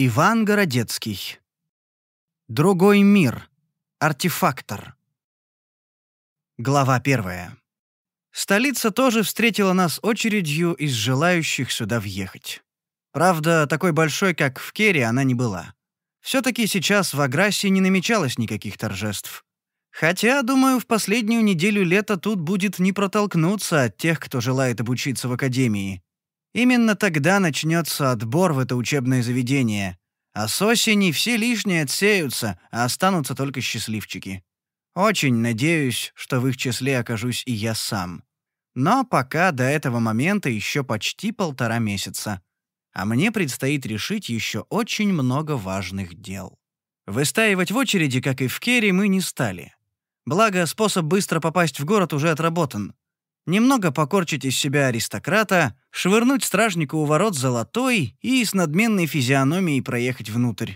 Иван Городецкий. Другой мир. Артефактор. Глава первая. Столица тоже встретила нас очередью из желающих сюда въехать. Правда, такой большой, как в Кере, она не была. Все-таки сейчас в Аграсе не намечалось никаких торжеств. Хотя, думаю, в последнюю неделю лета тут будет не протолкнуться от тех, кто желает обучиться в академии. Именно тогда начнется отбор в это учебное заведение. А с осени все лишние отсеются, а останутся только счастливчики. Очень надеюсь, что в их числе окажусь и я сам. Но пока до этого момента еще почти полтора месяца. А мне предстоит решить еще очень много важных дел. Выстаивать в очереди, как и в Керри, мы не стали. Благо, способ быстро попасть в город уже отработан немного покорчить из себя аристократа, швырнуть стражнику у ворот золотой и с надменной физиономией проехать внутрь.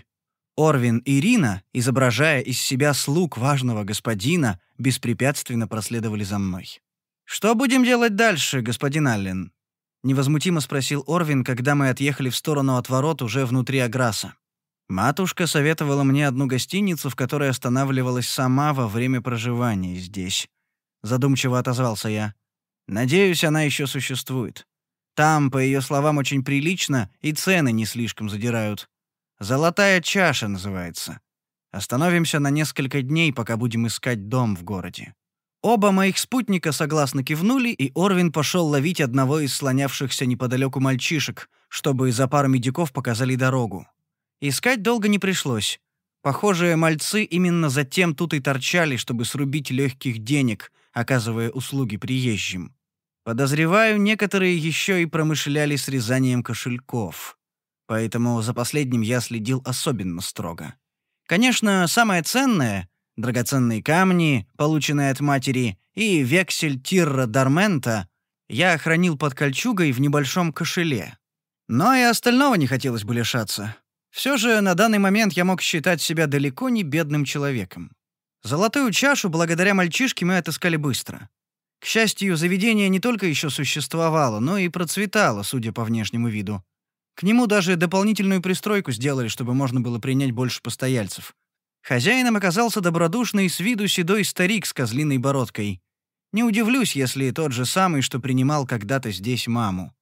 Орвин и Рина, изображая из себя слуг важного господина, беспрепятственно проследовали за мной. «Что будем делать дальше, господин Аллен?» — невозмутимо спросил Орвин, когда мы отъехали в сторону от ворот уже внутри Аграса. Матушка советовала мне одну гостиницу, в которой останавливалась сама во время проживания здесь. Задумчиво отозвался я. Надеюсь, она еще существует. Там, по ее словам, очень прилично, и цены не слишком задирают. «Золотая чаша» называется. Остановимся на несколько дней, пока будем искать дом в городе. Оба моих спутника согласно кивнули, и Орвин пошел ловить одного из слонявшихся неподалеку мальчишек, чтобы за пару медиков показали дорогу. Искать долго не пришлось. Похожие мальцы именно затем тут и торчали, чтобы срубить легких денег — оказывая услуги приезжим. Подозреваю, некоторые еще и промышляли срезанием кошельков. Поэтому за последним я следил особенно строго. Конечно, самое ценное — драгоценные камни, полученные от матери, и вексель Тирра Дармента — я хранил под кольчугой в небольшом кошеле. Но и остального не хотелось бы лишаться. Все же на данный момент я мог считать себя далеко не бедным человеком. Золотую чашу благодаря мальчишке мы отыскали быстро. К счастью, заведение не только еще существовало, но и процветало, судя по внешнему виду. К нему даже дополнительную пристройку сделали, чтобы можно было принять больше постояльцев. Хозяином оказался добродушный с виду седой старик с козлиной бородкой. Не удивлюсь, если тот же самый, что принимал когда-то здесь маму.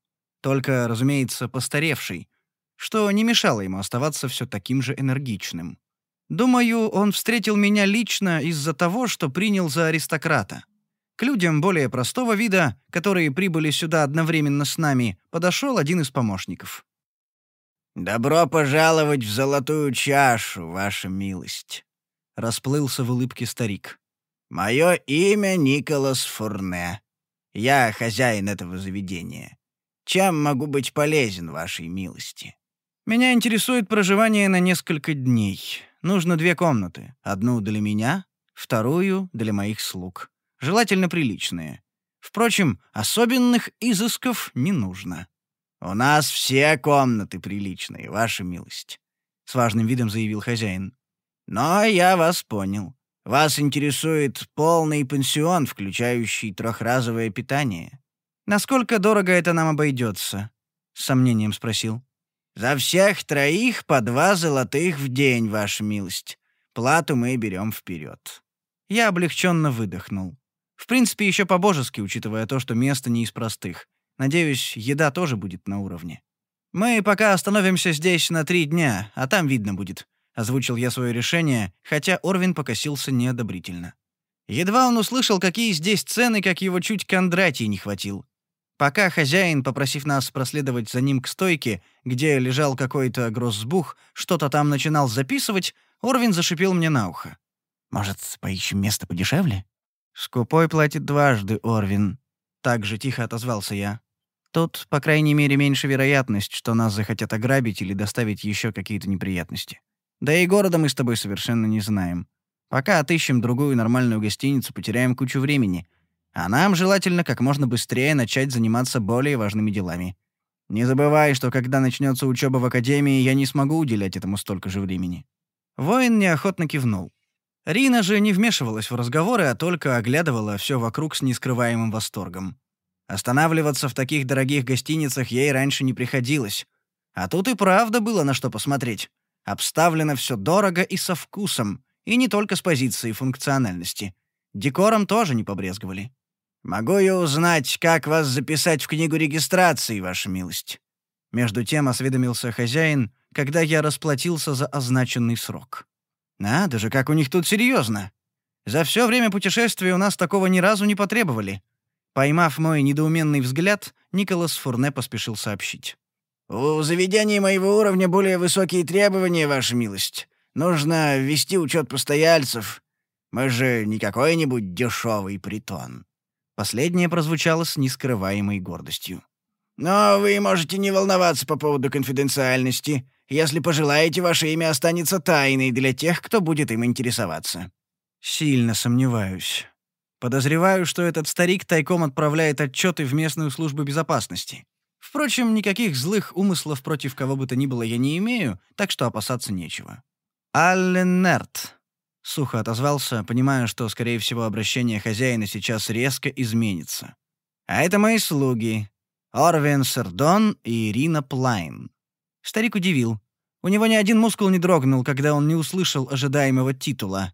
Только, разумеется, постаревший, что не мешало ему оставаться все таким же энергичным. Думаю, он встретил меня лично из-за того, что принял за аристократа. К людям более простого вида, которые прибыли сюда одновременно с нами, подошел один из помощников. «Добро пожаловать в золотую чашу, ваша милость», — расплылся в улыбке старик. «Мое имя Николас Фурне. Я хозяин этого заведения. Чем могу быть полезен вашей милости?» «Меня интересует проживание на несколько дней. Нужно две комнаты. Одну для меня, вторую для моих слуг. Желательно приличные. Впрочем, особенных изысков не нужно. «У нас все комнаты приличные, ваша милость», — с важным видом заявил хозяин. «Но я вас понял. Вас интересует полный пансион, включающий трехразовое питание». «Насколько дорого это нам обойдется?» — с сомнением спросил. За всех троих по два золотых в день, ваша милость. Плату мы берем вперед. Я облегченно выдохнул. В принципе, еще по-божески, учитывая то, что место не из простых. Надеюсь, еда тоже будет на уровне. Мы пока остановимся здесь на три дня, а там видно будет. Озвучил я свое решение, хотя Орвин покосился неодобрительно. Едва он услышал, какие здесь цены, как его чуть Кондратий не хватил. Пока хозяин, попросив нас проследовать за ним к стойке, где лежал какой-то гроссбух, что-то там начинал записывать, Орвин зашипел мне на ухо. «Может, поищем место подешевле?» «Скупой платит дважды, Орвин», — так же тихо отозвался я. «Тут, по крайней мере, меньше вероятность, что нас захотят ограбить или доставить еще какие-то неприятности. Да и города мы с тобой совершенно не знаем. Пока отыщем другую нормальную гостиницу, потеряем кучу времени, а нам желательно как можно быстрее начать заниматься более важными делами. Не забывай, что когда начнется учеба в академии, я не смогу уделять этому столько же времени». Воин неохотно кивнул. Рина же не вмешивалась в разговоры, а только оглядывала все вокруг с нескрываемым восторгом. Останавливаться в таких дорогих гостиницах ей раньше не приходилось. А тут и правда было на что посмотреть. Обставлено все дорого и со вкусом, и не только с позиции функциональности. Декором тоже не побрезговали. «Могу я узнать, как вас записать в книгу регистрации, ваша милость?» Между тем осведомился хозяин, когда я расплатился за означенный срок. «Надо же, как у них тут серьезно! За все время путешествия у нас такого ни разу не потребовали». Поймав мой недоуменный взгляд, Николас Фурне поспешил сообщить. «У заведений моего уровня более высокие требования, ваша милость. Нужно вести учет постояльцев. Мы же не какой-нибудь дешевый притон». Последнее прозвучало с нескрываемой гордостью. «Но вы можете не волноваться по поводу конфиденциальности. Если пожелаете, ваше имя останется тайной для тех, кто будет им интересоваться». «Сильно сомневаюсь. Подозреваю, что этот старик тайком отправляет отчеты в местную службу безопасности. Впрочем, никаких злых умыслов против кого бы то ни было я не имею, так что опасаться нечего». «Аллен Нерт», — сухо отозвался, понимая, что, скорее всего, обращение хозяина сейчас резко изменится. «А это мои слуги. Орвен Сердон и Ирина Плайн». Старик удивил. У него ни один мускул не дрогнул, когда он не услышал ожидаемого титула.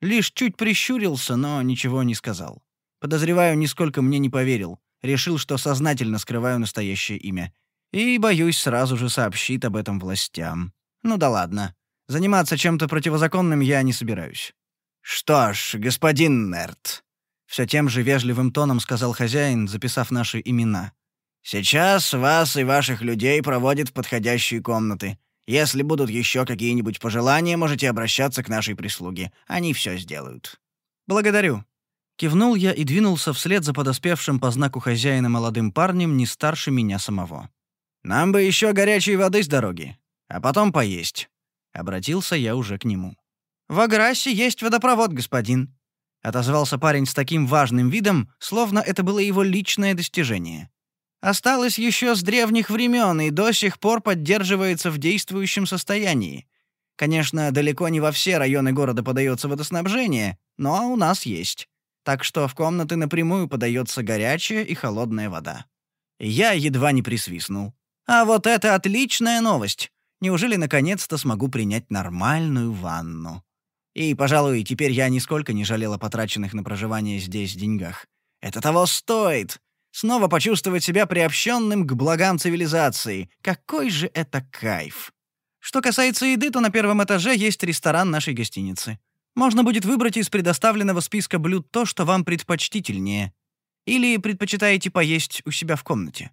Лишь чуть прищурился, но ничего не сказал. Подозреваю, нисколько мне не поверил. Решил, что сознательно скрываю настоящее имя. И, боюсь, сразу же сообщит об этом властям. Ну да ладно. Заниматься чем-то противозаконным я не собираюсь. «Что ж, господин Нерт», — все тем же вежливым тоном сказал хозяин, записав наши имена. «Сейчас вас и ваших людей проводят в подходящие комнаты. Если будут еще какие-нибудь пожелания, можете обращаться к нашей прислуге. Они все сделают». «Благодарю». Кивнул я и двинулся вслед за подоспевшим по знаку хозяина молодым парнем, не старше меня самого. «Нам бы еще горячей воды с дороги, а потом поесть». Обратился я уже к нему. «В Аграсе есть водопровод, господин», — отозвался парень с таким важным видом, словно это было его личное достижение. «Осталось еще с древних времен и до сих пор поддерживается в действующем состоянии. Конечно, далеко не во все районы города подается водоснабжение, но у нас есть. Так что в комнаты напрямую подается горячая и холодная вода». Я едва не присвистнул. «А вот это отличная новость! Неужели наконец-то смогу принять нормальную ванну? И, пожалуй, теперь я нисколько не жалел о потраченных на проживание здесь деньгах. Это того стоит. Снова почувствовать себя приобщенным к благам цивилизации. Какой же это кайф! Что касается еды, то на первом этаже есть ресторан нашей гостиницы. Можно будет выбрать из предоставленного списка блюд то, что вам предпочтительнее. Или предпочитаете поесть у себя в комнате?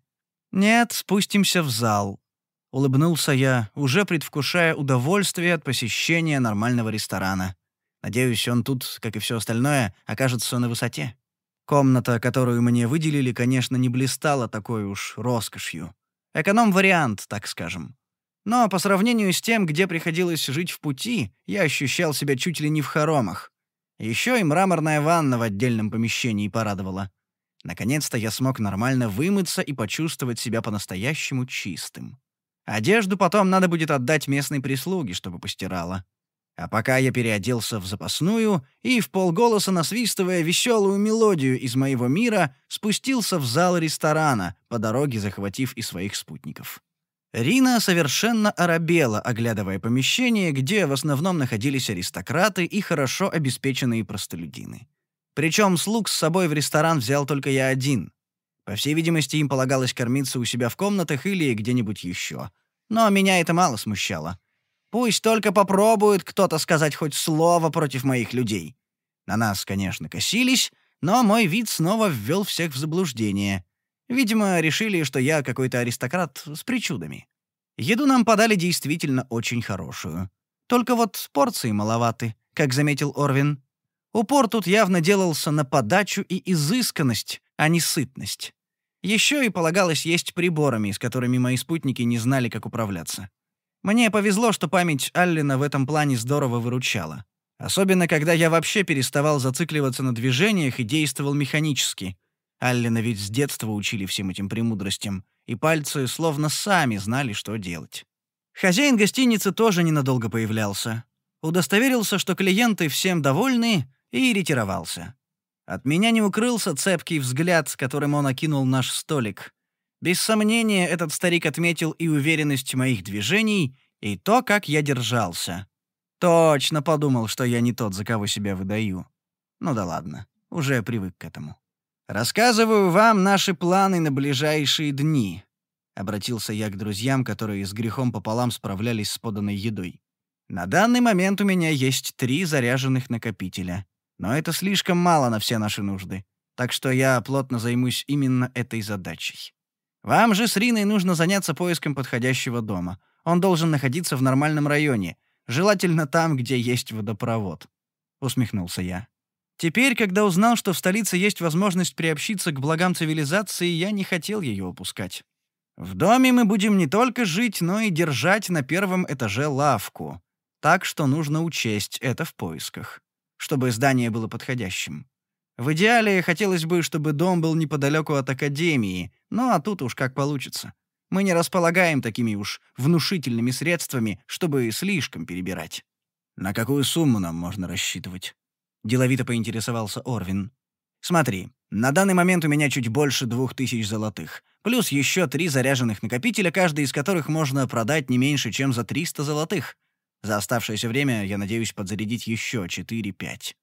Нет, спустимся в зал. Улыбнулся я, уже предвкушая удовольствие от посещения нормального ресторана. Надеюсь, он тут, как и все остальное, окажется на высоте. Комната, которую мне выделили, конечно, не блистала такой уж роскошью. Эконом-вариант, так скажем. Но по сравнению с тем, где приходилось жить в пути, я ощущал себя чуть ли не в хоромах. Еще и мраморная ванна в отдельном помещении порадовала. Наконец-то я смог нормально вымыться и почувствовать себя по-настоящему чистым. Одежду потом надо будет отдать местной прислуге, чтобы постирала. А пока я переоделся в запасную и, в полголоса насвистывая веселую мелодию из моего мира, спустился в зал ресторана, по дороге захватив и своих спутников. Рина совершенно оробела, оглядывая помещение, где в основном находились аристократы и хорошо обеспеченные простолюдины. Причем слуг с собой в ресторан взял только я один. По всей видимости, им полагалось кормиться у себя в комнатах или где-нибудь еще. Но меня это мало смущало. Пусть только попробует кто-то сказать хоть слово против моих людей. На нас, конечно, косились, но мой вид снова ввел всех в заблуждение. Видимо, решили, что я какой-то аристократ с причудами. Еду нам подали действительно очень хорошую. Только вот порции маловаты, как заметил Орвин. Упор тут явно делался на подачу и изысканность, а не сытность. Еще и полагалось есть приборами, с которыми мои спутники не знали, как управляться. Мне повезло, что память Аллена в этом плане здорово выручала. Особенно, когда я вообще переставал зацикливаться на движениях и действовал механически. Аллена ведь с детства учили всем этим премудростям, и пальцы словно сами знали, что делать. Хозяин гостиницы тоже ненадолго появлялся. Удостоверился, что клиенты всем довольны, и ретировался. От меня не укрылся цепкий взгляд, с которым он окинул наш столик. Без сомнения, этот старик отметил и уверенность моих движений, и то, как я держался. Точно подумал, что я не тот, за кого себя выдаю. Ну да ладно, уже привык к этому. «Рассказываю вам наши планы на ближайшие дни», — обратился я к друзьям, которые с грехом пополам справлялись с поданной едой. «На данный момент у меня есть три заряженных накопителя. Но это слишком мало на все наши нужды. Так что я плотно займусь именно этой задачей. Вам же с Риной нужно заняться поиском подходящего дома. Он должен находиться в нормальном районе, желательно там, где есть водопровод», — усмехнулся я. Теперь, когда узнал, что в столице есть возможность приобщиться к благам цивилизации, я не хотел ее упускать. В доме мы будем не только жить, но и держать на первом этаже лавку. Так что нужно учесть это в поисках, чтобы здание было подходящим. В идеале хотелось бы, чтобы дом был неподалеку от академии, ну а тут уж как получится. Мы не располагаем такими уж внушительными средствами, чтобы слишком перебирать. На какую сумму нам можно рассчитывать? — деловито поинтересовался Орвин. «Смотри, на данный момент у меня чуть больше двух тысяч золотых, плюс еще три заряженных накопителя, каждый из которых можно продать не меньше, чем за 300 золотых. За оставшееся время я надеюсь подзарядить еще 4-5».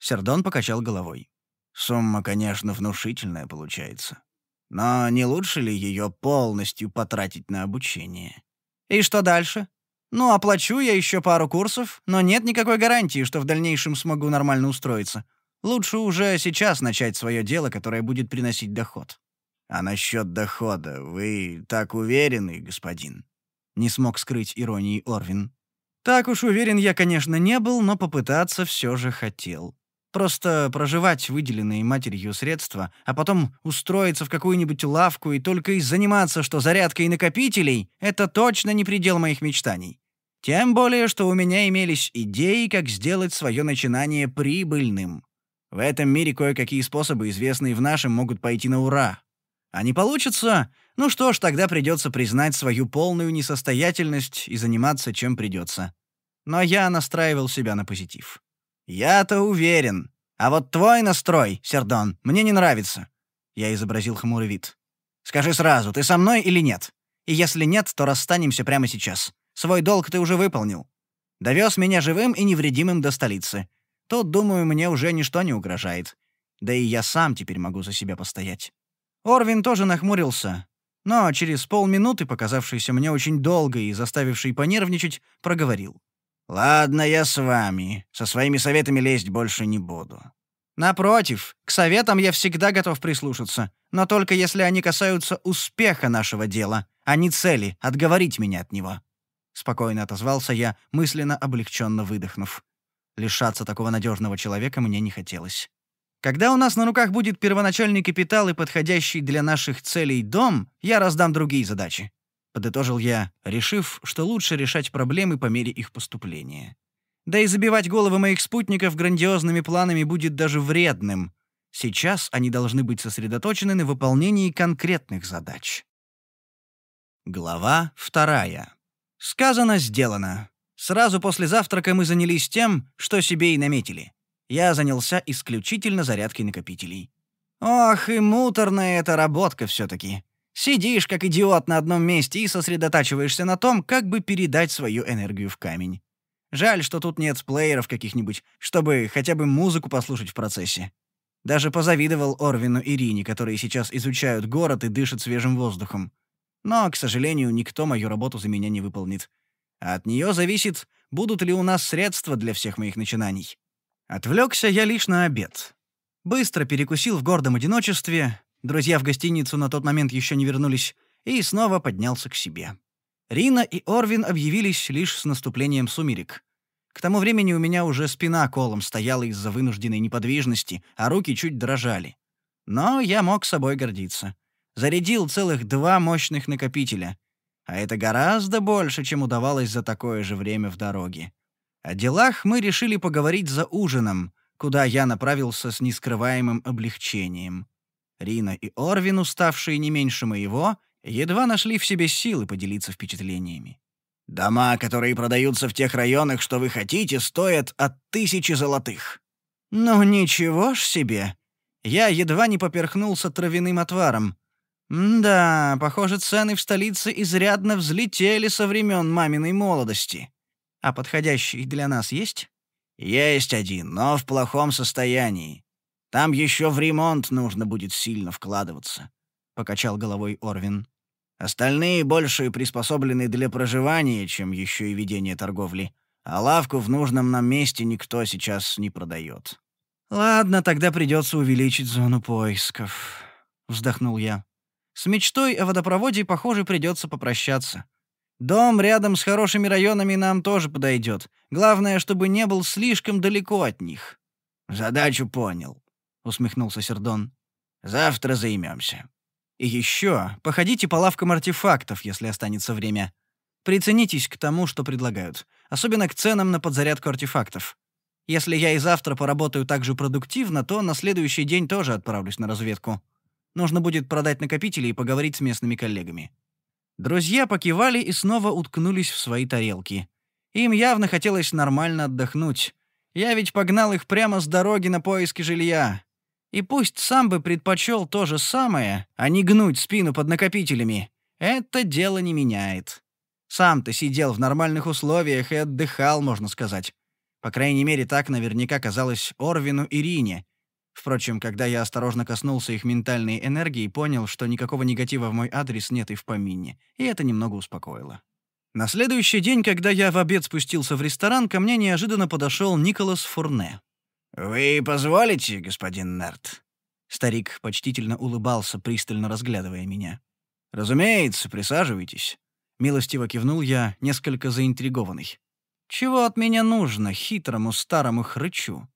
Сердон покачал головой. «Сумма, конечно, внушительная получается. Но не лучше ли ее полностью потратить на обучение?» «И что дальше?» Ну, оплачу я еще пару курсов, но нет никакой гарантии, что в дальнейшем смогу нормально устроиться. Лучше уже сейчас начать свое дело, которое будет приносить доход. А насчет дохода вы так уверены, господин? Не смог скрыть иронии Орвин. Так уж уверен я, конечно, не был, но попытаться все же хотел. Просто проживать выделенные матерью средства, а потом устроиться в какую-нибудь лавку и только и заниматься, что зарядкой накопителей — это точно не предел моих мечтаний. Тем более, что у меня имелись идеи, как сделать свое начинание прибыльным. В этом мире кое-какие способы, известные в нашем, могут пойти на ура. А не получится? Ну что ж, тогда придется признать свою полную несостоятельность и заниматься чем придется. Но я настраивал себя на позитив. «Я-то уверен. А вот твой настрой, Сердон, мне не нравится». Я изобразил хмурый вид. «Скажи сразу, ты со мной или нет? И если нет, то расстанемся прямо сейчас. Свой долг ты уже выполнил. Довез меня живым и невредимым до столицы. Тут, думаю, мне уже ничто не угрожает. Да и я сам теперь могу за себя постоять». Орвин тоже нахмурился, но через полминуты, показавшийся мне очень долго и заставивший понервничать, проговорил. «Ладно, я с вами. Со своими советами лезть больше не буду». «Напротив, к советам я всегда готов прислушаться, но только если они касаются успеха нашего дела, а не цели отговорить меня от него». Спокойно отозвался я, мысленно облегченно выдохнув. Лишаться такого надежного человека мне не хотелось. Когда у нас на руках будет первоначальный капитал и подходящий для наших целей дом, я раздам другие задачи подытожил я, решив, что лучше решать проблемы по мере их поступления. Да и забивать головы моих спутников грандиозными планами будет даже вредным. Сейчас они должны быть сосредоточены на выполнении конкретных задач. Глава вторая. Сказано, сделано. Сразу после завтрака мы занялись тем, что себе и наметили. Я занялся исключительно зарядкой накопителей. Ох, и муторная эта работка все-таки. Сидишь, как идиот, на одном месте и сосредотачиваешься на том, как бы передать свою энергию в камень. Жаль, что тут нет плееров каких-нибудь, чтобы хотя бы музыку послушать в процессе. Даже позавидовал Орвину и Рине, которые сейчас изучают город и дышат свежим воздухом. Но, к сожалению, никто мою работу за меня не выполнит. А от нее зависит, будут ли у нас средства для всех моих начинаний. Отвлекся я лишь на обед. Быстро перекусил в гордом одиночестве, Друзья в гостиницу на тот момент еще не вернулись, и снова поднялся к себе. Рина и Орвин объявились лишь с наступлением сумерек. К тому времени у меня уже спина колом стояла из-за вынужденной неподвижности, а руки чуть дрожали. Но я мог собой гордиться. Зарядил целых два мощных накопителя. А это гораздо больше, чем удавалось за такое же время в дороге. О делах мы решили поговорить за ужином, куда я направился с нескрываемым облегчением. Рина и Орвин, уставшие не меньше моего, едва нашли в себе силы поделиться впечатлениями. «Дома, которые продаются в тех районах, что вы хотите, стоят от тысячи золотых». «Ну ничего ж себе!» Я едва не поперхнулся травяным отваром. да, похоже, цены в столице изрядно взлетели со времен маминой молодости. А подходящий для нас есть? Есть один, но в плохом состоянии. Там еще в ремонт нужно будет сильно вкладываться, покачал головой Орвин. Остальные больше приспособлены для проживания, чем еще и ведение торговли, а лавку в нужном нам месте никто сейчас не продает. Ладно, тогда придется увеличить зону поисков, вздохнул я. С мечтой о водопроводе, похоже, придется попрощаться. Дом рядом с хорошими районами нам тоже подойдет. Главное, чтобы не был слишком далеко от них. Задачу понял, усмехнулся Сердон. Завтра займемся. И еще походите по лавкам артефактов, если останется время. Приценитесь к тому, что предлагают, особенно к ценам на подзарядку артефактов. Если я и завтра поработаю так же продуктивно, то на следующий день тоже отправлюсь на разведку. Нужно будет продать накопители и поговорить с местными коллегами. Друзья покивали и снова уткнулись в свои тарелки. Им явно хотелось нормально отдохнуть. Я ведь погнал их прямо с дороги на поиски жилья. И пусть сам бы предпочел то же самое, а не гнуть спину под накопителями, это дело не меняет. Сам ты сидел в нормальных условиях и отдыхал, можно сказать. По крайней мере, так наверняка казалось Орвину и Рине, Впрочем, когда я осторожно коснулся их ментальной энергии, понял, что никакого негатива в мой адрес нет и в помине, и это немного успокоило. На следующий день, когда я в обед спустился в ресторан, ко мне неожиданно подошел Николас Фурне. «Вы позволите, господин Нерт?» Старик почтительно улыбался, пристально разглядывая меня. «Разумеется, присаживайтесь». Милостиво кивнул я, несколько заинтригованный. «Чего от меня нужно, хитрому старому хрычу?»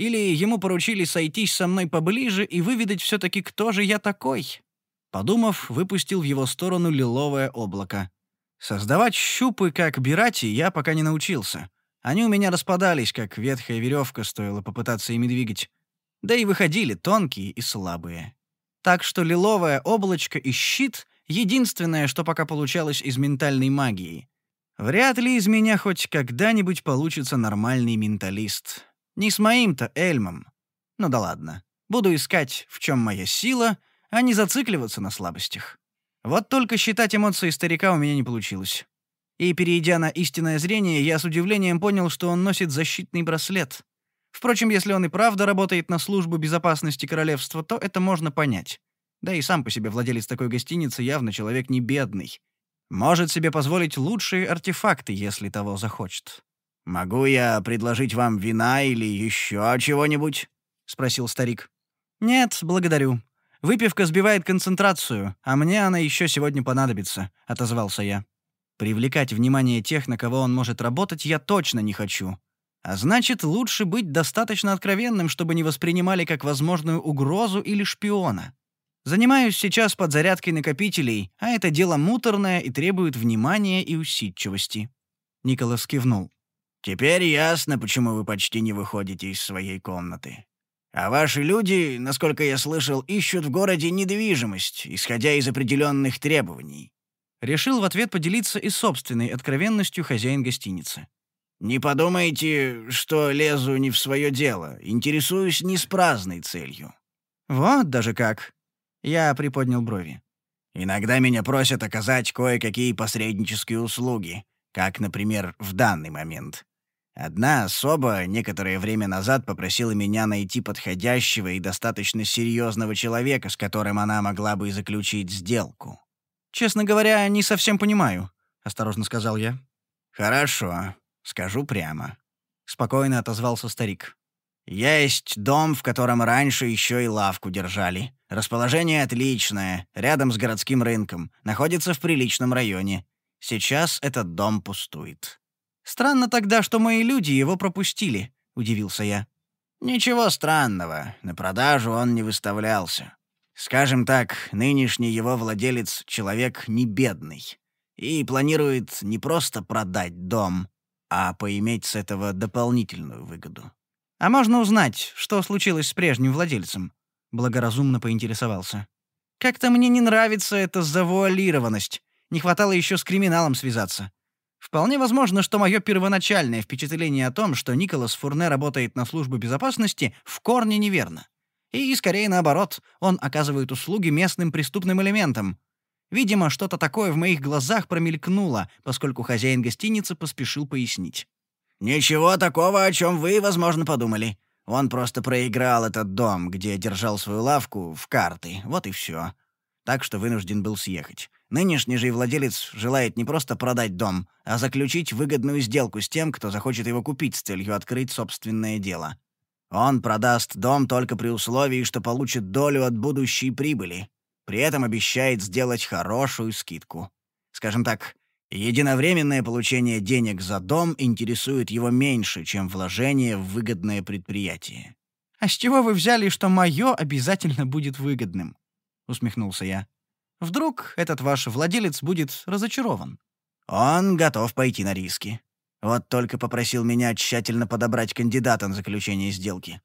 Или ему поручили сойтись со мной поближе и выведать все-таки, кто же я такой? Подумав, выпустил в его сторону лиловое облако. Создавать щупы, как Бирати, я пока не научился. Они у меня распадались, как ветхая веревка, стоило попытаться ими двигать. Да и выходили тонкие и слабые. Так что лиловое облачко и щит — единственное, что пока получалось из ментальной магии. Вряд ли из меня хоть когда-нибудь получится нормальный менталист. Не с моим-то Эльмом. Ну да ладно. Буду искать, в чем моя сила, а не зацикливаться на слабостях. Вот только считать эмоции старика у меня не получилось. И, перейдя на истинное зрение, я с удивлением понял, что он носит защитный браслет. Впрочем, если он и правда работает на службу безопасности королевства, то это можно понять. Да и сам по себе владелец такой гостиницы явно человек не бедный. Может себе позволить лучшие артефакты, если того захочет. «Могу я предложить вам вина или еще чего-нибудь?» — спросил старик. «Нет, благодарю. Выпивка сбивает концентрацию, а мне она еще сегодня понадобится», — отозвался я. Привлекать внимание тех, на кого он может работать, я точно не хочу. А значит, лучше быть достаточно откровенным, чтобы не воспринимали как возможную угрозу или шпиона. Занимаюсь сейчас подзарядкой накопителей, а это дело муторное и требует внимания и усидчивости». Николас кивнул. Теперь ясно, почему вы почти не выходите из своей комнаты. А ваши люди, насколько я слышал, ищут в городе недвижимость, исходя из определенных требований. Решил в ответ поделиться и собственной откровенностью хозяин гостиницы. Не подумайте, что лезу не в свое дело, интересуюсь не с праздной целью. Вот даже как. Я приподнял брови. Иногда меня просят оказать кое-какие посреднические услуги, как, например, в данный момент. Одна особа некоторое время назад попросила меня найти подходящего и достаточно серьезного человека, с которым она могла бы заключить сделку. «Честно говоря, не совсем понимаю», — осторожно сказал я. «Хорошо, скажу прямо», — спокойно отозвался старик. «Есть дом, в котором раньше еще и лавку держали. Расположение отличное, рядом с городским рынком, находится в приличном районе. Сейчас этот дом пустует. Странно тогда, что мои люди его пропустили, удивился я. Ничего странного, на продажу он не выставлялся. Скажем так, нынешний его владелец — человек не бедный и планирует не просто продать дом, а поиметь с этого дополнительную выгоду. «А можно узнать, что случилось с прежним владельцем?» — благоразумно поинтересовался. «Как-то мне не нравится эта завуалированность. Не хватало еще с криминалом связаться. Вполне возможно, что мое первоначальное впечатление о том, что Николас Фурне работает на службу безопасности, в корне неверно. И, скорее наоборот, он оказывает услуги местным преступным элементам. Видимо, что-то такое в моих глазах промелькнуло, поскольку хозяин гостиницы поспешил пояснить. «Ничего такого, о чем вы, возможно, подумали. Он просто проиграл этот дом, где держал свою лавку, в карты. Вот и все. Так что вынужден был съехать. Нынешний же владелец желает не просто продать дом, а заключить выгодную сделку с тем, кто захочет его купить с целью открыть собственное дело. Он продаст дом только при условии, что получит долю от будущей прибыли. При этом обещает сделать хорошую скидку. Скажем так, единовременное получение денег за дом интересует его меньше, чем вложение в выгодное предприятие. «А с чего вы взяли, что мое обязательно будет выгодным?» — усмехнулся я. Вдруг этот ваш владелец будет разочарован. Он готов пойти на риски. Вот только попросил меня тщательно подобрать кандидата на заключение сделки.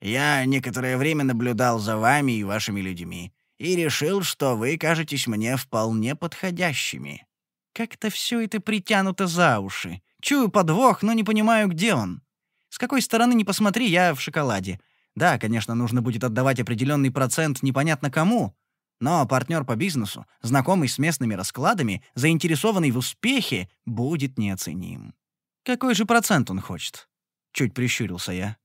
Я некоторое время наблюдал за вами и вашими людьми и решил, что вы кажетесь мне вполне подходящими. Как-то все это притянуто за уши. Чую подвох, но не понимаю, где он. С какой стороны ни посмотри, я в шоколаде. Да, конечно, нужно будет отдавать определенный процент непонятно кому, но партнер по бизнесу, знакомый с местными раскладами, заинтересованный в успехе, будет неоценим. Какой же процент он хочет? Чуть прищурился я.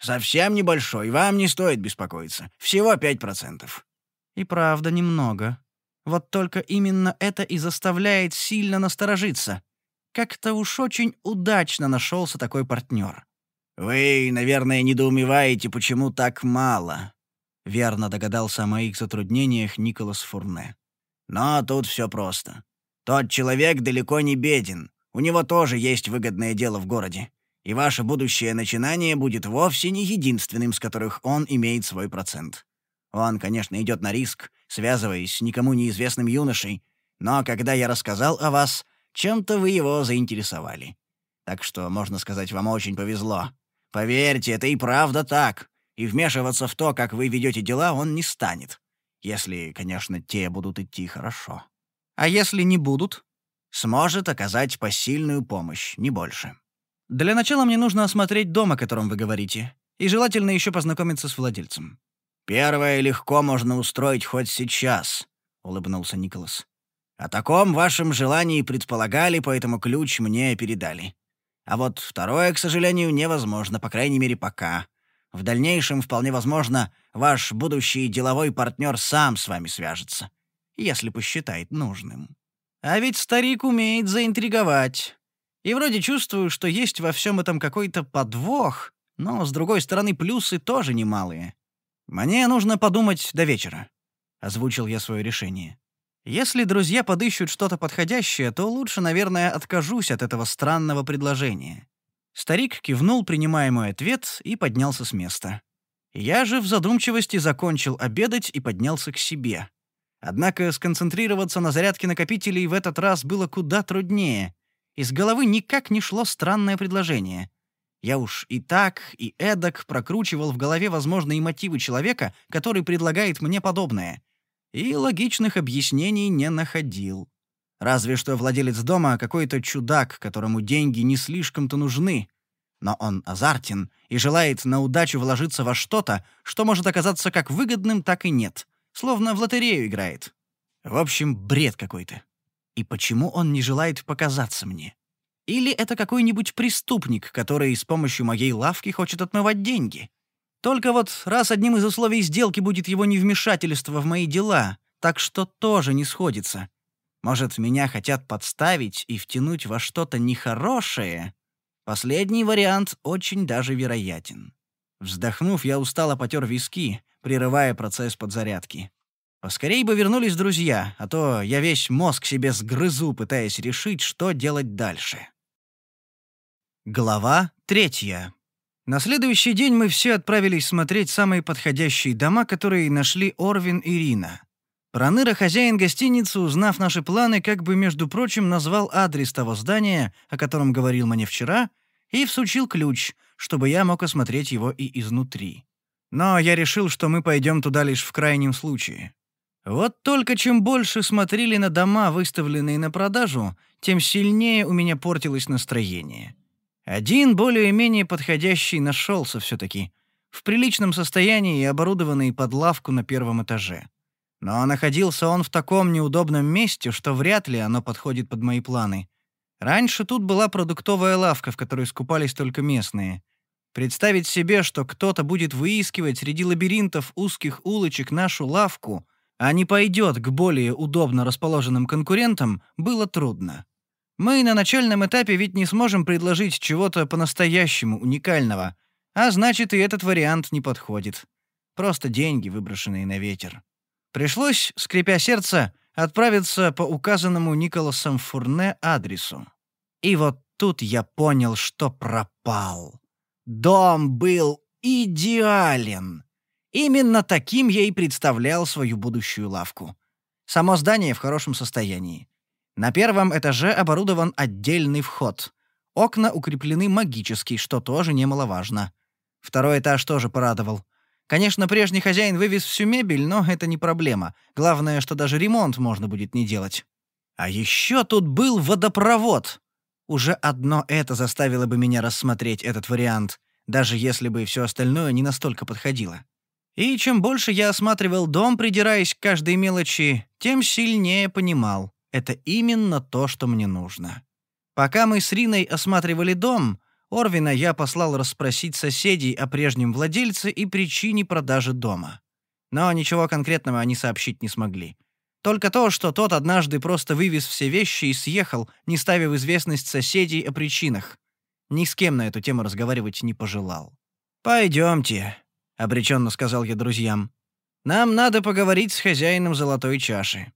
Совсем небольшой, вам не стоит беспокоиться. Всего пять процентов. И правда немного. Вот только именно это и заставляет сильно насторожиться. Как-то уж очень удачно нашелся такой партнер. Вы, наверное, недоумеваете, почему так мало. Верно догадался о моих затруднениях Николас Фурне. Но тут все просто. Тот человек далеко не беден. У него тоже есть выгодное дело в городе. И ваше будущее начинание будет вовсе не единственным, с которых он имеет свой процент. Он, конечно, идет на риск, связываясь с никому неизвестным юношей, но когда я рассказал о вас, чем-то вы его заинтересовали. Так что, можно сказать, вам очень повезло. Поверьте, это и правда так и вмешиваться в то, как вы ведете дела, он не станет. Если, конечно, те будут идти хорошо. А если не будут? Сможет оказать посильную помощь, не больше. Для начала мне нужно осмотреть дом, о котором вы говорите, и желательно еще познакомиться с владельцем. Первое легко можно устроить хоть сейчас, улыбнулся Николас. О таком вашем желании предполагали, поэтому ключ мне передали. А вот второе, к сожалению, невозможно, по крайней мере, пока. В дальнейшем, вполне возможно, ваш будущий деловой партнер сам с вами свяжется, если посчитает нужным. А ведь старик умеет заинтриговать. И вроде чувствую, что есть во всем этом какой-то подвох, но, с другой стороны, плюсы тоже немалые. Мне нужно подумать до вечера. Озвучил я свое решение. Если друзья подыщут что-то подходящее, то лучше, наверное, откажусь от этого странного предложения. Старик кивнул, принимая мой ответ, и поднялся с места. Я же в задумчивости закончил обедать и поднялся к себе. Однако сконцентрироваться на зарядке накопителей в этот раз было куда труднее. Из головы никак не шло странное предложение. Я уж и так, и эдак прокручивал в голове возможные мотивы человека, который предлагает мне подобное. И логичных объяснений не находил. Разве что владелец дома какой-то чудак, которому деньги не слишком-то нужны. Но он азартен и желает на удачу вложиться во что-то, что может оказаться как выгодным, так и нет. Словно в лотерею играет. В общем, бред какой-то. И почему он не желает показаться мне? Или это какой-нибудь преступник, который с помощью моей лавки хочет отмывать деньги? Только вот раз одним из условий сделки будет его невмешательство в мои дела, так что тоже не сходится. Может, меня хотят подставить и втянуть во что-то нехорошее? Последний вариант очень даже вероятен. Вздохнув, я устало потер виски, прерывая процесс подзарядки. Поскорей бы вернулись друзья, а то я весь мозг себе сгрызу, пытаясь решить, что делать дальше. Глава третья. На следующий день мы все отправились смотреть самые подходящие дома, которые нашли Орвин и Рина. Проныра, хозяин гостиницы, узнав наши планы, как бы, между прочим, назвал адрес того здания, о котором говорил мне вчера, и всучил ключ, чтобы я мог осмотреть его и изнутри. Но я решил, что мы пойдем туда лишь в крайнем случае. Вот только чем больше смотрели на дома, выставленные на продажу, тем сильнее у меня портилось настроение. Один более-менее подходящий нашелся все-таки. в приличном состоянии и оборудованный под лавку на первом этаже. Но находился он в таком неудобном месте, что вряд ли оно подходит под мои планы. Раньше тут была продуктовая лавка, в которой скупались только местные. Представить себе, что кто-то будет выискивать среди лабиринтов узких улочек нашу лавку, а не пойдет к более удобно расположенным конкурентам, было трудно. Мы на начальном этапе ведь не сможем предложить чего-то по-настоящему уникального, а значит, и этот вариант не подходит. Просто деньги, выброшенные на ветер. Пришлось, скрипя сердце, отправиться по указанному Николасом Фурне адресу. И вот тут я понял, что пропал. Дом был идеален. Именно таким я и представлял свою будущую лавку. Само здание в хорошем состоянии. На первом этаже оборудован отдельный вход. Окна укреплены магически, что тоже немаловажно. Второй этаж тоже порадовал. Конечно, прежний хозяин вывез всю мебель, но это не проблема. Главное, что даже ремонт можно будет не делать. А еще тут был водопровод. Уже одно это заставило бы меня рассмотреть этот вариант, даже если бы все остальное не настолько подходило. И чем больше я осматривал дом, придираясь к каждой мелочи, тем сильнее понимал — это именно то, что мне нужно. Пока мы с Риной осматривали дом, Орвина я послал расспросить соседей о прежнем владельце и причине продажи дома. Но ничего конкретного они сообщить не смогли. Только то, что тот однажды просто вывез все вещи и съехал, не ставя в известность соседей о причинах. Ни с кем на эту тему разговаривать не пожелал. «Пойдемте», — обреченно сказал я друзьям. «Нам надо поговорить с хозяином золотой чаши».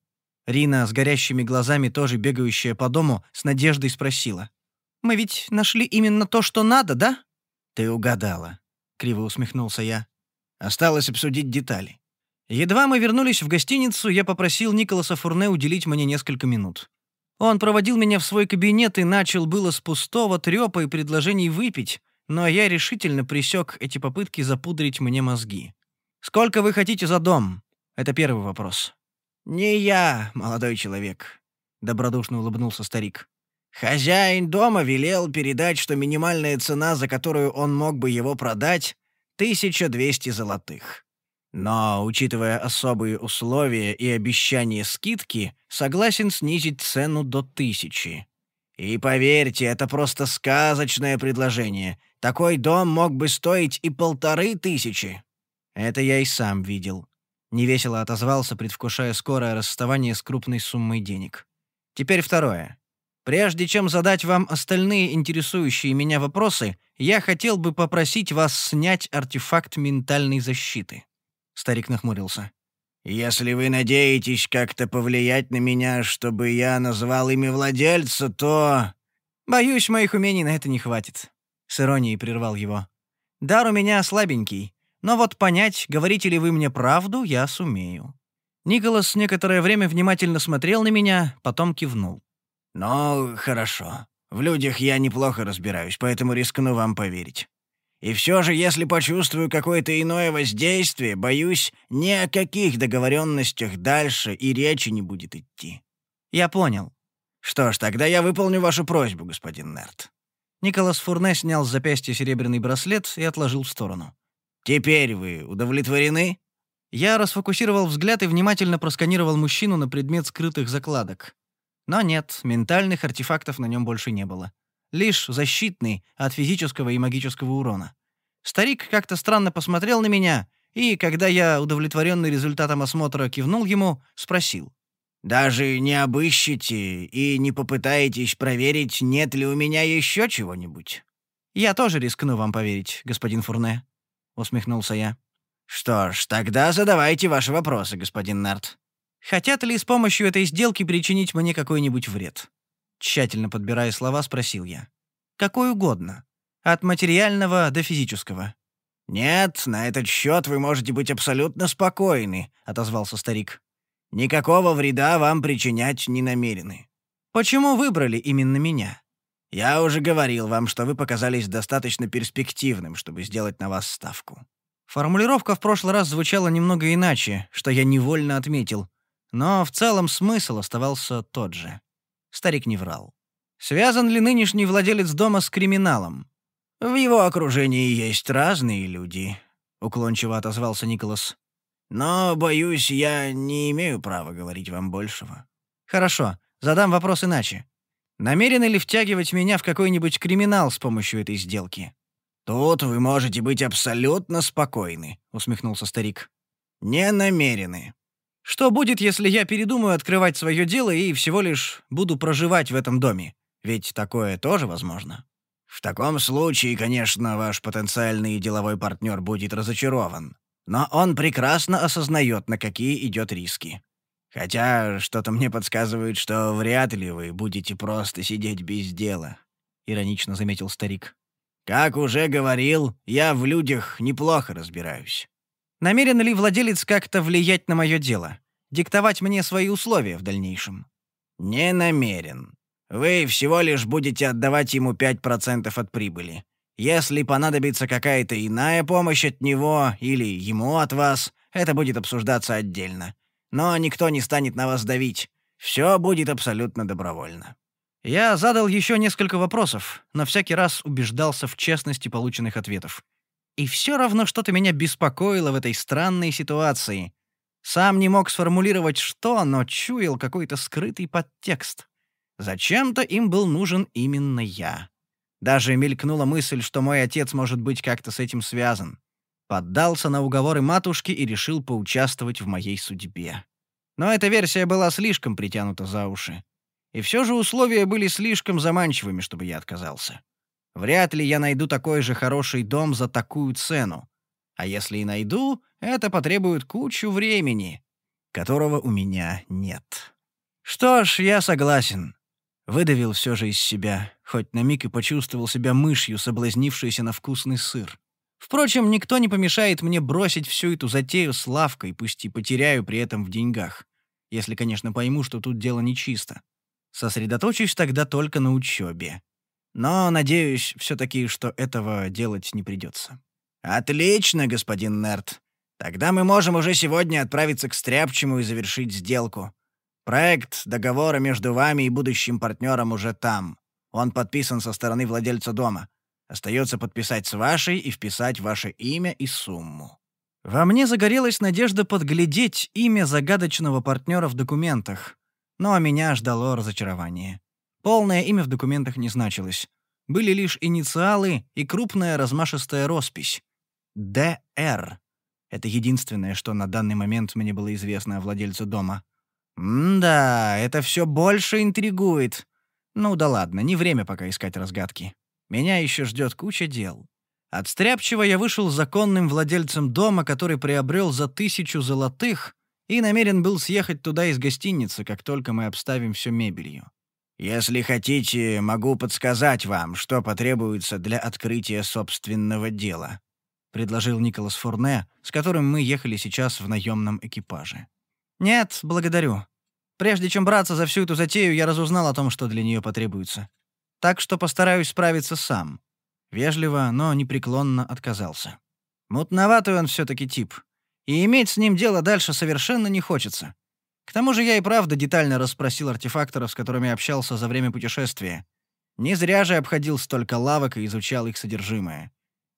Рина, с горящими глазами, тоже бегающая по дому, с надеждой спросила. Мы ведь нашли именно то, что надо, да?» «Ты угадала», — криво усмехнулся я. «Осталось обсудить детали». Едва мы вернулись в гостиницу, я попросил Николаса Фурне уделить мне несколько минут. Он проводил меня в свой кабинет и начал было с пустого трёпа и предложений выпить, но я решительно пресек эти попытки запудрить мне мозги. «Сколько вы хотите за дом?» — это первый вопрос. «Не я, молодой человек», — добродушно улыбнулся старик. Хозяин дома велел передать, что минимальная цена, за которую он мог бы его продать, — 1200 золотых. Но, учитывая особые условия и обещание скидки, согласен снизить цену до тысячи. И поверьте, это просто сказочное предложение. Такой дом мог бы стоить и полторы тысячи. Это я и сам видел. Невесело отозвался, предвкушая скорое расставание с крупной суммой денег. Теперь второе. Прежде чем задать вам остальные интересующие меня вопросы, я хотел бы попросить вас снять артефакт ментальной защиты». Старик нахмурился. «Если вы надеетесь как-то повлиять на меня, чтобы я назвал имя владельца, то...» «Боюсь, моих умений на это не хватит», — с иронией прервал его. «Дар у меня слабенький, но вот понять, говорите ли вы мне правду, я сумею». Николас некоторое время внимательно смотрел на меня, потом кивнул. «Ну, хорошо. В людях я неплохо разбираюсь, поэтому рискну вам поверить. И все же, если почувствую какое-то иное воздействие, боюсь, ни о каких договоренностях дальше и речи не будет идти». «Я понял». «Что ж, тогда я выполню вашу просьбу, господин Нерт». Николас Фурне снял с запястья серебряный браслет и отложил в сторону. «Теперь вы удовлетворены?» Я расфокусировал взгляд и внимательно просканировал мужчину на предмет скрытых закладок. Но нет, ментальных артефактов на нем больше не было. Лишь защитный от физического и магического урона. Старик как-то странно посмотрел на меня, и, когда я, удовлетворенный результатом осмотра, кивнул ему, спросил. «Даже не обыщите и не попытаетесь проверить, нет ли у меня еще чего-нибудь?» «Я тоже рискну вам поверить, господин Фурне», — усмехнулся я. «Что ж, тогда задавайте ваши вопросы, господин Нарт». Хотят ли с помощью этой сделки причинить мне какой-нибудь вред? Тщательно подбирая слова, спросил я. Какой угодно. От материального до физического. «Нет, на этот счет вы можете быть абсолютно спокойны», — отозвался старик. «Никакого вреда вам причинять не намерены». «Почему выбрали именно меня?» «Я уже говорил вам, что вы показались достаточно перспективным, чтобы сделать на вас ставку». Формулировка в прошлый раз звучала немного иначе, что я невольно отметил, но в целом смысл оставался тот же. Старик не врал. Связан ли нынешний владелец дома с криминалом? В его окружении есть разные люди. уклончиво отозвался Николас. «Но, боюсь, я не имею права говорить вам большего». «Хорошо, задам вопрос иначе. Намерены ли втягивать меня в какой-нибудь криминал с помощью этой сделки?» «Тут вы можете быть абсолютно спокойны», — усмехнулся старик. «Не намерены». «Что будет, если я передумаю открывать свое дело и всего лишь буду проживать в этом доме? Ведь такое тоже возможно». «В таком случае, конечно, ваш потенциальный деловой партнер будет разочарован. Но он прекрасно осознает, на какие идет риски. Хотя что-то мне подсказывает, что вряд ли вы будете просто сидеть без дела», — иронично заметил старик. Как уже говорил, я в людях неплохо разбираюсь. Намерен ли владелец как-то влиять на мое дело? Диктовать мне свои условия в дальнейшем? Не намерен. Вы всего лишь будете отдавать ему 5% от прибыли. Если понадобится какая-то иная помощь от него или ему от вас, это будет обсуждаться отдельно. Но никто не станет на вас давить. Все будет абсолютно добровольно. Я задал еще несколько вопросов, но всякий раз убеждался в честности полученных ответов. И все равно что-то меня беспокоило в этой странной ситуации. Сам не мог сформулировать что, но чуял какой-то скрытый подтекст. Зачем-то им был нужен именно я. Даже мелькнула мысль, что мой отец может быть как-то с этим связан. Поддался на уговоры матушки и решил поучаствовать в моей судьбе. Но эта версия была слишком притянута за уши. И все же условия были слишком заманчивыми, чтобы я отказался. Вряд ли я найду такой же хороший дом за такую цену. А если и найду, это потребует кучу времени, которого у меня нет. Что ж, я согласен. Выдавил все же из себя, хоть на миг и почувствовал себя мышью, соблазнившейся на вкусный сыр. Впрочем, никто не помешает мне бросить всю эту затею с лавкой, пусть и потеряю при этом в деньгах. Если, конечно, пойму, что тут дело нечисто. Сосредоточусь тогда только на учебе. Но надеюсь все-таки, что этого делать не придется. «Отлично, господин Нерт. Тогда мы можем уже сегодня отправиться к Стряпчему и завершить сделку. Проект договора между вами и будущим партнером уже там. Он подписан со стороны владельца дома. Остается подписать с вашей и вписать ваше имя и сумму». Во мне загорелась надежда подглядеть имя загадочного партнера в документах. Но меня ждало разочарование. Полное имя в документах не значилось. Были лишь инициалы и крупная размашистая роспись. «ДР». Это единственное, что на данный момент мне было известно о владельце дома. М-да, это все больше интригует. Ну да ладно, не время пока искать разгадки. Меня еще ждет куча дел. От Стряпчего я вышел законным владельцем дома, который приобрел за тысячу золотых и намерен был съехать туда из гостиницы, как только мы обставим все мебелью. «Если хотите, могу подсказать вам, что потребуется для открытия собственного дела», — предложил Николас Фурне, с которым мы ехали сейчас в наемном экипаже. «Нет, благодарю. Прежде чем браться за всю эту затею, я разузнал о том, что для нее потребуется. Так что постараюсь справиться сам». Вежливо, но непреклонно отказался. Мутноватый он все-таки тип и иметь с ним дело дальше совершенно не хочется. К тому же я и правда детально расспросил артефакторов, с которыми общался за время путешествия. Не зря же обходил столько лавок и изучал их содержимое.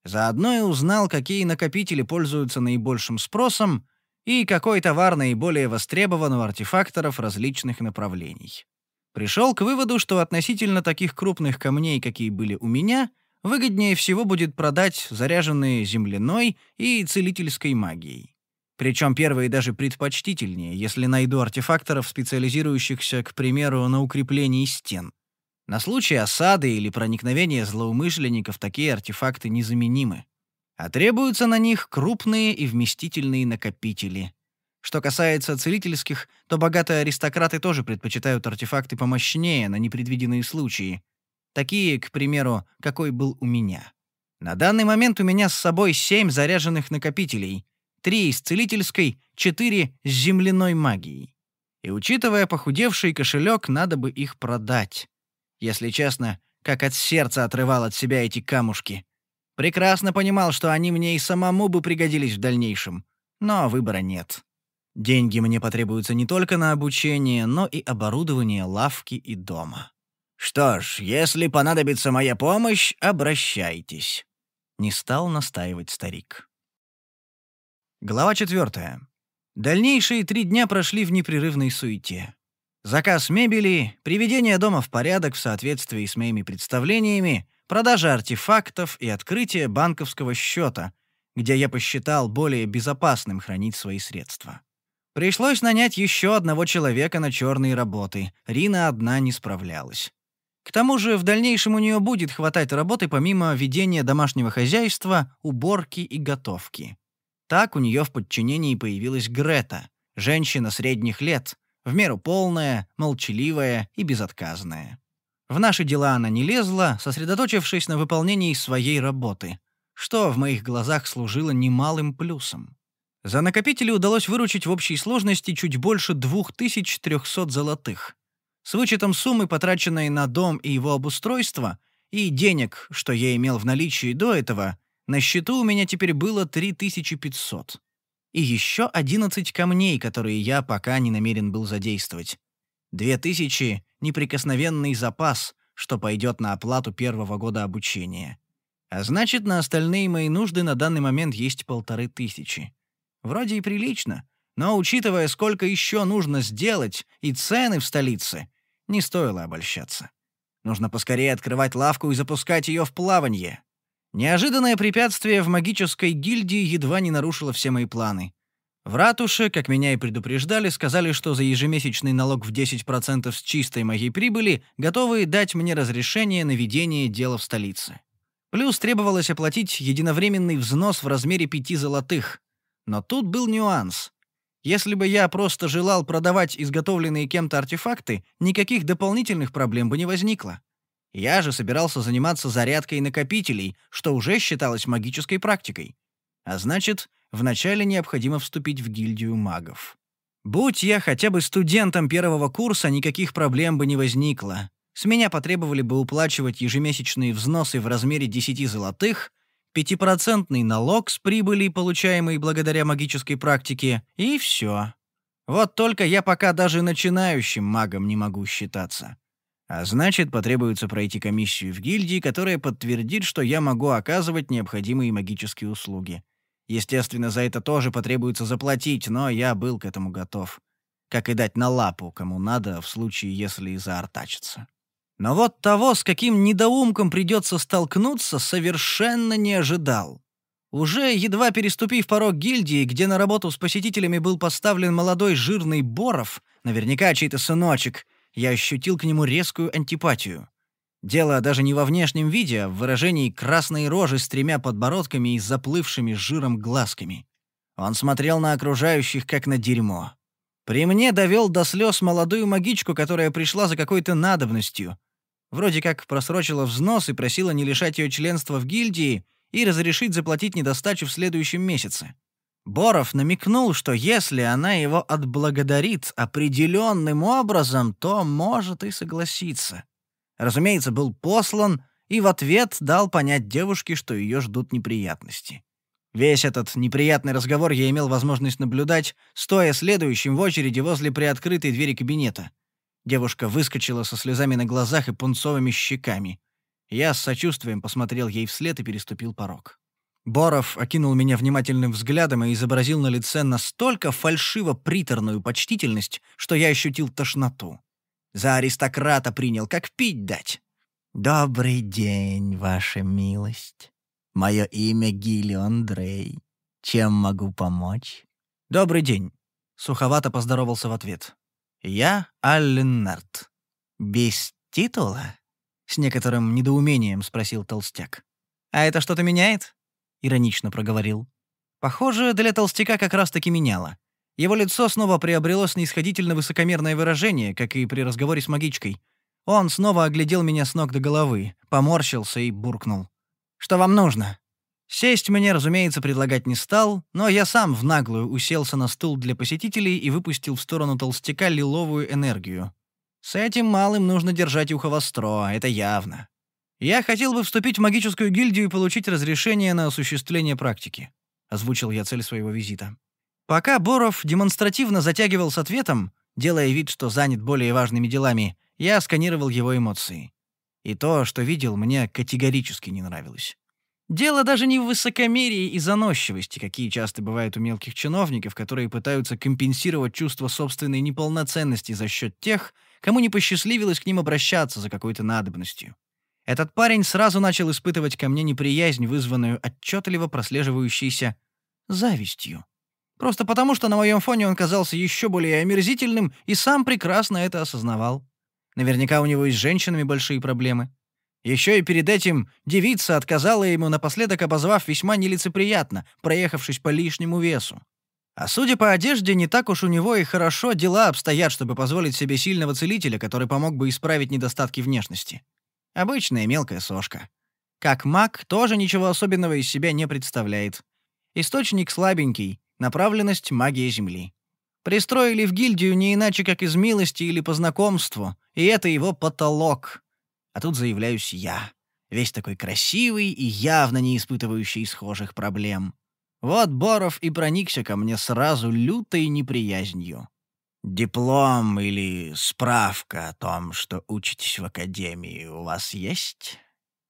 Заодно и узнал, какие накопители пользуются наибольшим спросом и какой товар наиболее востребован у артефакторов различных направлений. Пришел к выводу, что относительно таких крупных камней, какие были у меня, выгоднее всего будет продать заряженные земляной и целительской магией. Причем первые даже предпочтительнее, если найду артефакторов, специализирующихся, к примеру, на укреплении стен. На случай осады или проникновения злоумышленников такие артефакты незаменимы. А требуются на них крупные и вместительные накопители. Что касается целительских, то богатые аристократы тоже предпочитают артефакты помощнее на непредвиденные случаи. Такие, к примеру, какой был у меня. На данный момент у меня с собой семь заряженных накопителей — три из целительской, четыре с земляной магией. И учитывая похудевший кошелек, надо бы их продать. Если честно, как от сердца отрывал от себя эти камушки. Прекрасно понимал, что они мне и самому бы пригодились в дальнейшем. Но выбора нет. Деньги мне потребуются не только на обучение, но и оборудование лавки и дома. «Что ж, если понадобится моя помощь, обращайтесь», — не стал настаивать старик. Глава 4. Дальнейшие три дня прошли в непрерывной суете. Заказ мебели, приведение дома в порядок в соответствии с моими представлениями, продажа артефактов и открытие банковского счета, где я посчитал более безопасным хранить свои средства. Пришлось нанять еще одного человека на черные работы. Рина одна не справлялась. К тому же в дальнейшем у нее будет хватать работы помимо ведения домашнего хозяйства, уборки и готовки. Так у нее в подчинении появилась Грета, женщина средних лет, в меру полная, молчаливая и безотказная. В наши дела она не лезла, сосредоточившись на выполнении своей работы, что в моих глазах служило немалым плюсом. За накопители удалось выручить в общей сложности чуть больше 2300 золотых. С вычетом суммы, потраченной на дом и его обустройство, и денег, что я имел в наличии до этого, на счету у меня теперь было 3500. И еще 11 камней, которые я пока не намерен был задействовать. 2000 — неприкосновенный запас, что пойдет на оплату первого года обучения. А значит, на остальные мои нужды на данный момент есть полторы тысячи. Вроде и прилично, но, учитывая, сколько еще нужно сделать и цены в столице, не стоило обольщаться. Нужно поскорее открывать лавку и запускать ее в плавание. Неожиданное препятствие в магической гильдии едва не нарушило все мои планы. В ратуше, как меня и предупреждали, сказали, что за ежемесячный налог в 10% с чистой моей прибыли готовы дать мне разрешение на ведение дела в столице. Плюс требовалось оплатить единовременный взнос в размере пяти золотых. Но тут был нюанс. Если бы я просто желал продавать изготовленные кем-то артефакты, никаких дополнительных проблем бы не возникло. Я же собирался заниматься зарядкой накопителей, что уже считалось магической практикой. А значит, вначале необходимо вступить в гильдию магов. Будь я хотя бы студентом первого курса, никаких проблем бы не возникло. С меня потребовали бы уплачивать ежемесячные взносы в размере 10 золотых, пятипроцентный налог с прибыли, получаемый благодаря магической практике, и все. Вот только я пока даже начинающим магом не могу считаться. А значит, потребуется пройти комиссию в гильдии, которая подтвердит, что я могу оказывать необходимые магические услуги. Естественно, за это тоже потребуется заплатить, но я был к этому готов. Как и дать на лапу, кому надо, в случае, если и заортачится. Но вот того, с каким недоумком придется столкнуться, совершенно не ожидал. Уже едва переступив порог гильдии, где на работу с посетителями был поставлен молодой жирный Боров, наверняка чей-то сыночек — я ощутил к нему резкую антипатию. Дело даже не во внешнем виде, а в выражении красной рожи с тремя подбородками и заплывшими жиром глазками. Он смотрел на окружающих, как на дерьмо. При мне довел до слез молодую магичку, которая пришла за какой-то надобностью. Вроде как просрочила взнос и просила не лишать ее членства в гильдии и разрешить заплатить недостачу в следующем месяце. Боров намекнул, что если она его отблагодарит определенным образом, то может и согласиться. Разумеется, был послан и в ответ дал понять девушке, что ее ждут неприятности. Весь этот неприятный разговор я имел возможность наблюдать, стоя следующим в очереди возле приоткрытой двери кабинета. Девушка выскочила со слезами на глазах и пунцовыми щеками. Я с сочувствием посмотрел ей вслед и переступил порог. Боров окинул меня внимательным взглядом и изобразил на лице настолько фальшиво-приторную почтительность, что я ощутил тошноту. За аристократа принял, как пить дать. «Добрый день, ваша милость. Мое имя Гиллион Дрей. Чем могу помочь?» «Добрый день», — суховато поздоровался в ответ. «Я Аллен Нарт». «Без титула?» — с некоторым недоумением спросил толстяк. «А это что-то меняет?» — иронично проговорил. Похоже, для толстяка как раз-таки меняло. Его лицо снова приобрело снисходительно высокомерное выражение, как и при разговоре с магичкой. Он снова оглядел меня с ног до головы, поморщился и буркнул. «Что вам нужно?» Сесть мне, разумеется, предлагать не стал, но я сам в наглую уселся на стул для посетителей и выпустил в сторону толстяка лиловую энергию. С этим малым нужно держать ухо востро, это явно. «Я хотел бы вступить в магическую гильдию и получить разрешение на осуществление практики», — озвучил я цель своего визита. Пока Боров демонстративно затягивал с ответом, делая вид, что занят более важными делами, я сканировал его эмоции. И то, что видел, мне категорически не нравилось. Дело даже не в высокомерии и заносчивости, какие часто бывают у мелких чиновников, которые пытаются компенсировать чувство собственной неполноценности за счет тех, кому не посчастливилось к ним обращаться за какой-то надобностью. Этот парень сразу начал испытывать ко мне неприязнь, вызванную отчетливо прослеживающейся завистью. Просто потому, что на моем фоне он казался еще более омерзительным и сам прекрасно это осознавал. Наверняка у него и с женщинами большие проблемы. Еще и перед этим девица отказала ему, напоследок обозвав весьма нелицеприятно, проехавшись по лишнему весу. А судя по одежде, не так уж у него и хорошо дела обстоят, чтобы позволить себе сильного целителя, который помог бы исправить недостатки внешности. Обычная мелкая сошка. Как маг, тоже ничего особенного из себя не представляет. Источник слабенький, направленность — магия Земли. Пристроили в гильдию не иначе, как из милости или по знакомству, и это его потолок. А тут заявляюсь я, весь такой красивый и явно не испытывающий схожих проблем. Вот Боров и проникся ко мне сразу лютой неприязнью. «Диплом или справка о том, что учитесь в академии, у вас есть?»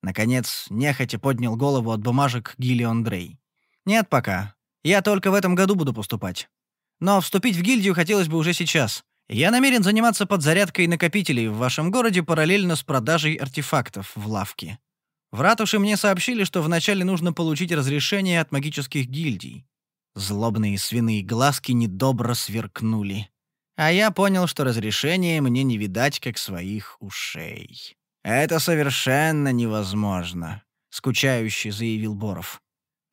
Наконец, нехотя поднял голову от бумажек Гиллион Дрей. «Нет пока. Я только в этом году буду поступать. Но вступить в гильдию хотелось бы уже сейчас. Я намерен заниматься подзарядкой накопителей в вашем городе параллельно с продажей артефактов в лавке. В ратуше мне сообщили, что вначале нужно получить разрешение от магических гильдий. Злобные свиные глазки недобро сверкнули. А я понял, что разрешение мне не видать, как своих ушей. «Это совершенно невозможно», — скучающе заявил Боров.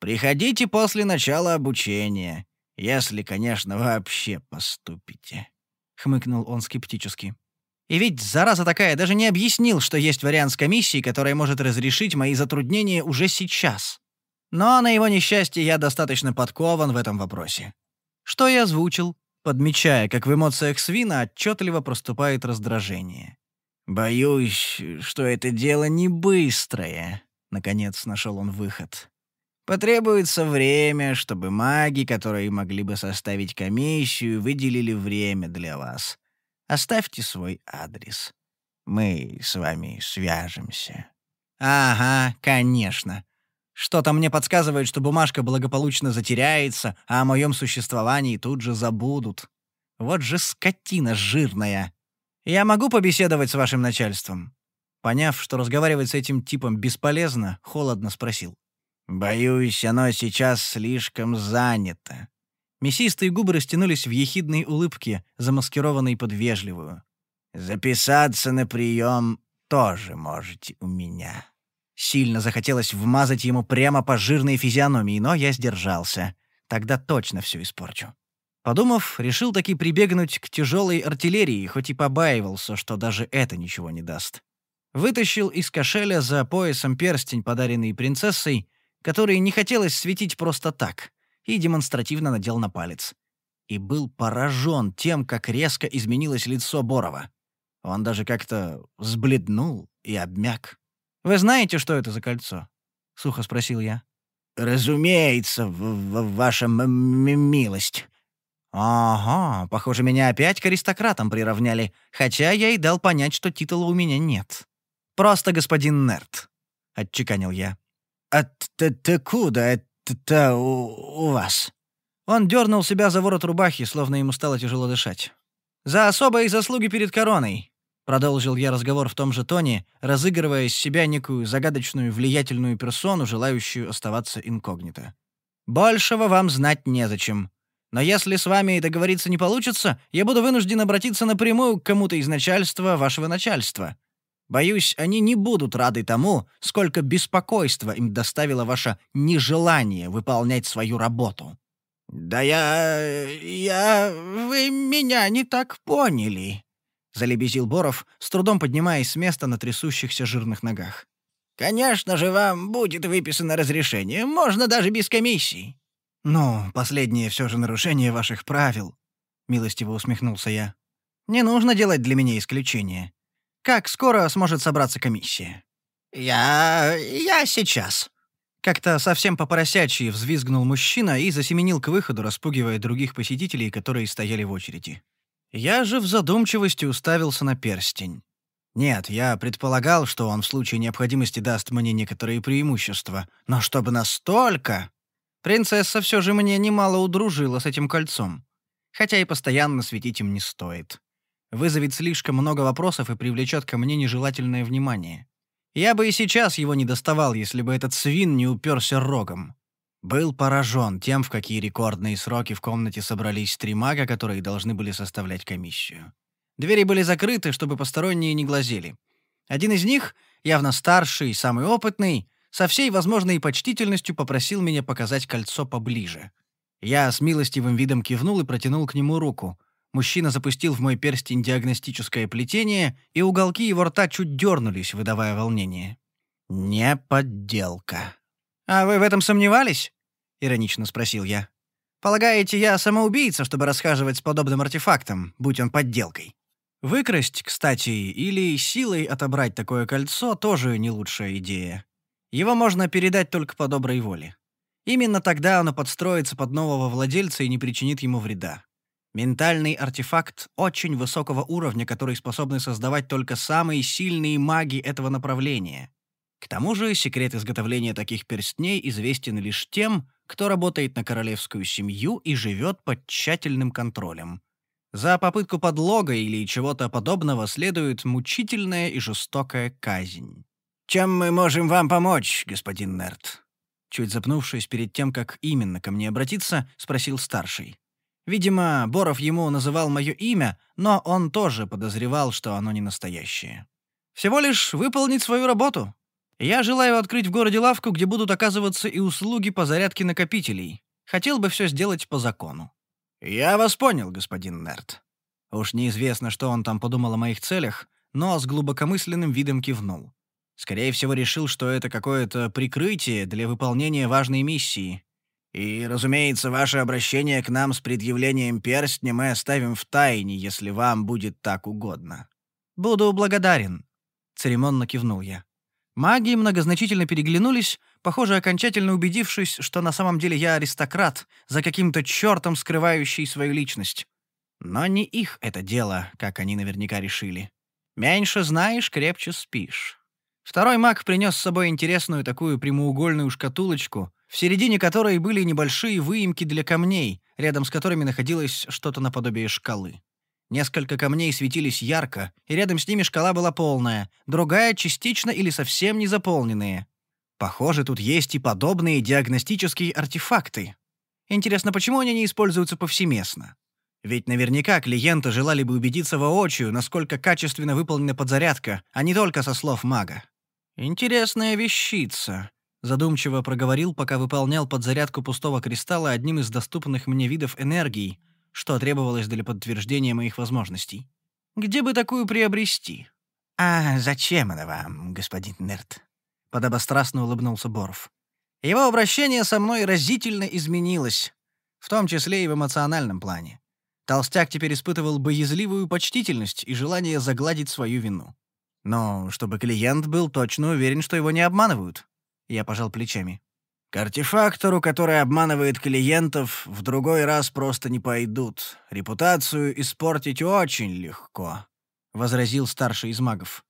«Приходите после начала обучения, если, конечно, вообще поступите». — хмыкнул он скептически. «И ведь, зараза такая, даже не объяснил, что есть вариант с комиссией, которая может разрешить мои затруднения уже сейчас. Но на его несчастье я достаточно подкован в этом вопросе. Что я озвучил, подмечая, как в эмоциях свина отчетливо проступает раздражение. «Боюсь, что это дело не быстрое», — наконец нашел он выход. Потребуется время, чтобы маги, которые могли бы составить комиссию, выделили время для вас. Оставьте свой адрес. Мы с вами свяжемся». «Ага, конечно. Что-то мне подсказывает, что бумажка благополучно затеряется, а о моем существовании тут же забудут. Вот же скотина жирная. Я могу побеседовать с вашим начальством?» Поняв, что разговаривать с этим типом бесполезно, холодно спросил. «Боюсь, оно сейчас слишком занято». Мясистые губы растянулись в ехидной улыбке, замаскированной под вежливую. «Записаться на прием тоже можете у меня». Сильно захотелось вмазать ему прямо по жирной физиономии, но я сдержался. Тогда точно все испорчу. Подумав, решил таки прибегнуть к тяжелой артиллерии, хоть и побаивался, что даже это ничего не даст. Вытащил из кошеля за поясом перстень, подаренный принцессой, который не хотелось светить просто так, и демонстративно надел на палец. И был поражен тем, как резко изменилось лицо Борова. Он даже как-то сбледнул и обмяк. «Вы знаете, что это за кольцо?» — сухо спросил я. «Разумеется, в ваша милость». «Ага, похоже, меня опять к аристократам приравняли, хотя я и дал понять, что титула у меня нет. Просто господин Нерт», — отчеканил я. «Откуда это у, у вас?» Он дернул себя за ворот рубахи, словно ему стало тяжело дышать. «За особые заслуги перед короной», — продолжил я разговор в том же тоне, разыгрывая из себя некую загадочную влиятельную персону, желающую оставаться инкогнито. «Большего вам знать незачем. Но если с вами договориться не получится, я буду вынужден обратиться напрямую к кому-то из начальства вашего начальства. Боюсь, они не будут рады тому, сколько беспокойства им доставило ваше нежелание выполнять свою работу». «Да я... я... вы меня не так поняли», — залебезил Боров, с трудом поднимаясь с места на трясущихся жирных ногах. «Конечно же, вам будет выписано разрешение, можно даже без комиссии». «Ну, последнее все же нарушение ваших правил», — милостиво усмехнулся я. «Не нужно делать для меня исключение. Как скоро сможет собраться комиссия?» «Я... я сейчас». Как-то совсем по-поросячьи взвизгнул мужчина и засеменил к выходу, распугивая других посетителей, которые стояли в очереди. Я же в задумчивости уставился на перстень. Нет, я предполагал, что он в случае необходимости даст мне некоторые преимущества. Но чтобы настолько... Принцесса все же мне немало удружила с этим кольцом. Хотя и постоянно светить им не стоит. Вызовет слишком много вопросов и привлечет ко мне нежелательное внимание. Я бы и сейчас его не доставал, если бы этот свин не уперся рогом. Был поражен тем, в какие рекордные сроки в комнате собрались три мага, которые должны были составлять комиссию. Двери были закрыты, чтобы посторонние не глазели. Один из них, явно старший, самый опытный, со всей возможной почтительностью попросил меня показать кольцо поближе. Я с милостивым видом кивнул и протянул к нему руку. Мужчина запустил в мой перстень диагностическое плетение, и уголки его рта чуть дернулись, выдавая волнение. «Не подделка». «А вы в этом сомневались?» — иронично спросил я. «Полагаете, я самоубийца, чтобы расхаживать с подобным артефактом, будь он подделкой?» Выкрасть, кстати, или силой отобрать такое кольцо тоже не лучшая идея. Его можно передать только по доброй воле. Именно тогда оно подстроится под нового владельца и не причинит ему вреда. Ментальный артефакт очень высокого уровня, который способны создавать только самые сильные маги этого направления. К тому же секрет изготовления таких перстней известен лишь тем, кто работает на королевскую семью и живет под тщательным контролем. За попытку подлога или чего-то подобного следует мучительная и жестокая казнь. «Чем мы можем вам помочь, господин Нерт?» Чуть запнувшись перед тем, как именно ко мне обратиться, спросил старший. Видимо, Боров ему называл мое имя, но он тоже подозревал, что оно не настоящее. «Всего лишь выполнить свою работу. Я желаю открыть в городе лавку, где будут оказываться и услуги по зарядке накопителей. Хотел бы все сделать по закону». «Я вас понял, господин Нерт». Уж неизвестно, что он там подумал о моих целях, но с глубокомысленным видом кивнул. Скорее всего, решил, что это какое-то прикрытие для выполнения важной миссии. И, разумеется, ваше обращение к нам с предъявлением перстня мы оставим в тайне, если вам будет так угодно. Буду благодарен, церемонно кивнул я. Маги многозначительно переглянулись, похоже, окончательно убедившись, что на самом деле я аристократ, за каким-то чертом скрывающий свою личность. Но не их это дело, как они наверняка решили. Меньше знаешь, крепче спишь. Второй маг принес с собой интересную такую прямоугольную шкатулочку, в середине которой были небольшие выемки для камней, рядом с которыми находилось что-то наподобие шкалы. Несколько камней светились ярко, и рядом с ними шкала была полная, другая — частично или совсем не заполненная. Похоже, тут есть и подобные диагностические артефакты. Интересно, почему они не используются повсеместно? Ведь наверняка клиенты желали бы убедиться воочию, насколько качественно выполнена подзарядка, а не только со слов мага. «Интересная вещица», — задумчиво проговорил, пока выполнял подзарядку пустого кристалла одним из доступных мне видов энергии — что требовалось для подтверждения моих возможностей. Где бы такую приобрести? «А зачем она вам, господин Нерт?» — подобострастно улыбнулся Боров. Его обращение со мной разительно изменилось, в том числе и в эмоциональном плане. Толстяк теперь испытывал боязливую почтительность и желание загладить свою вину. Но чтобы клиент был точно уверен, что его не обманывают. Я пожал плечами. К артефактору, который обманывает клиентов, в другой раз просто не пойдут. Репутацию испортить очень легко», — возразил старший из магов.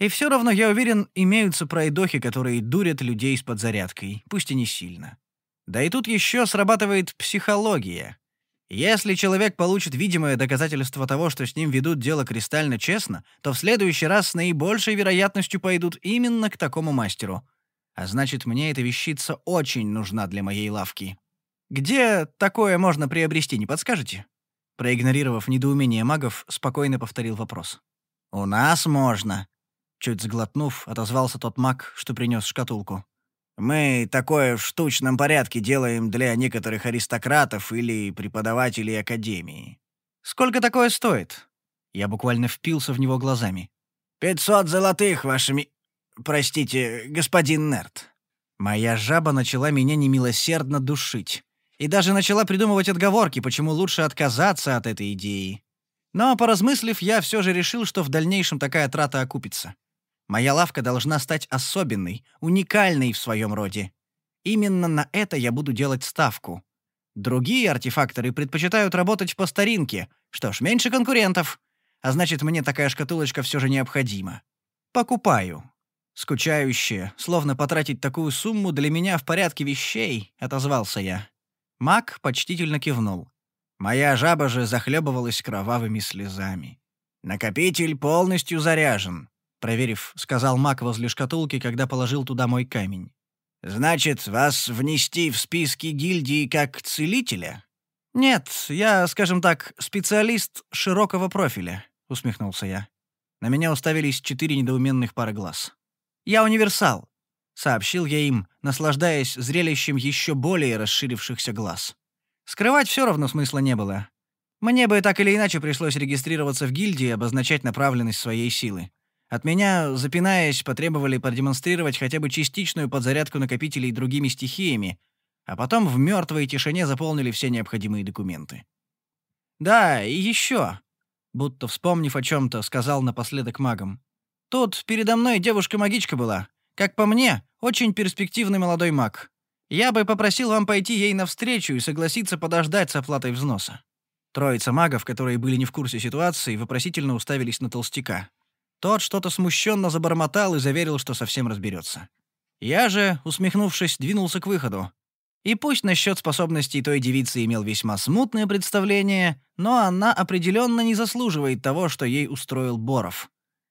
«И все равно, я уверен, имеются пройдохи, которые дурят людей с подзарядкой, пусть и не сильно. Да и тут еще срабатывает психология. Если человек получит видимое доказательство того, что с ним ведут дело кристально честно, то в следующий раз с наибольшей вероятностью пойдут именно к такому мастеру — а значит, мне эта вещица очень нужна для моей лавки. Где такое можно приобрести, не подскажете?» Проигнорировав недоумение магов, спокойно повторил вопрос. «У нас можно», — чуть сглотнув, отозвался тот маг, что принес шкатулку. «Мы такое в штучном порядке делаем для некоторых аристократов или преподавателей академии». «Сколько такое стоит?» Я буквально впился в него глазами. «Пятьсот золотых вашими простите, господин Нерт». Моя жаба начала меня немилосердно душить. И даже начала придумывать отговорки, почему лучше отказаться от этой идеи. Но, поразмыслив, я все же решил, что в дальнейшем такая трата окупится. Моя лавка должна стать особенной, уникальной в своем роде. Именно на это я буду делать ставку. Другие артефакторы предпочитают работать по старинке. Что ж, меньше конкурентов. А значит, мне такая шкатулочка все же необходима. покупаю. Скучающе, словно потратить такую сумму для меня в порядке вещей, отозвался я. Мак почтительно кивнул. Моя жаба же захлебывалась кровавыми слезами. «Накопитель полностью заряжен», — проверив, сказал Мак возле шкатулки, когда положил туда мой камень. «Значит, вас внести в списки гильдии как целителя?» «Нет, я, скажем так, специалист широкого профиля», — усмехнулся я. На меня уставились четыре недоуменных пары глаз. «Я универсал», — сообщил я им, наслаждаясь зрелищем еще более расширившихся глаз. Скрывать все равно смысла не было. Мне бы так или иначе пришлось регистрироваться в гильдии и обозначать направленность своей силы. От меня, запинаясь, потребовали продемонстрировать хотя бы частичную подзарядку накопителей другими стихиями, а потом в мертвой тишине заполнили все необходимые документы. «Да, и еще», — будто вспомнив о чем-то, сказал напоследок магам. «Тут передо мной девушка-магичка была. Как по мне, очень перспективный молодой маг. Я бы попросил вам пойти ей навстречу и согласиться подождать с оплатой взноса». Троица магов, которые были не в курсе ситуации, вопросительно уставились на толстяка. Тот что-то смущенно забормотал и заверил, что совсем разберется. Я же, усмехнувшись, двинулся к выходу, и пусть насчет способностей той девицы имел весьма смутное представление, но она определенно не заслуживает того, что ей устроил Боров.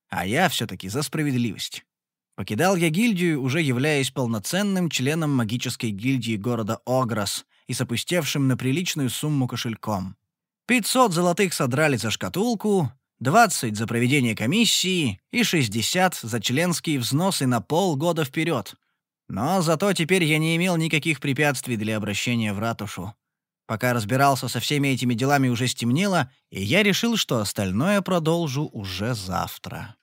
А я все-таки за справедливость. Покидал я гильдию, уже являясь полноценным членом магической гильдии города Огрос и с на приличную сумму кошельком. 500 золотых содрали за шкатулку, 20 за проведение комиссии и 60 за членские взносы на полгода вперед — но зато теперь я не имел никаких препятствий для обращения в ратушу. Пока разбирался со всеми этими делами уже стемнело, и я решил, что остальное продолжу уже завтра.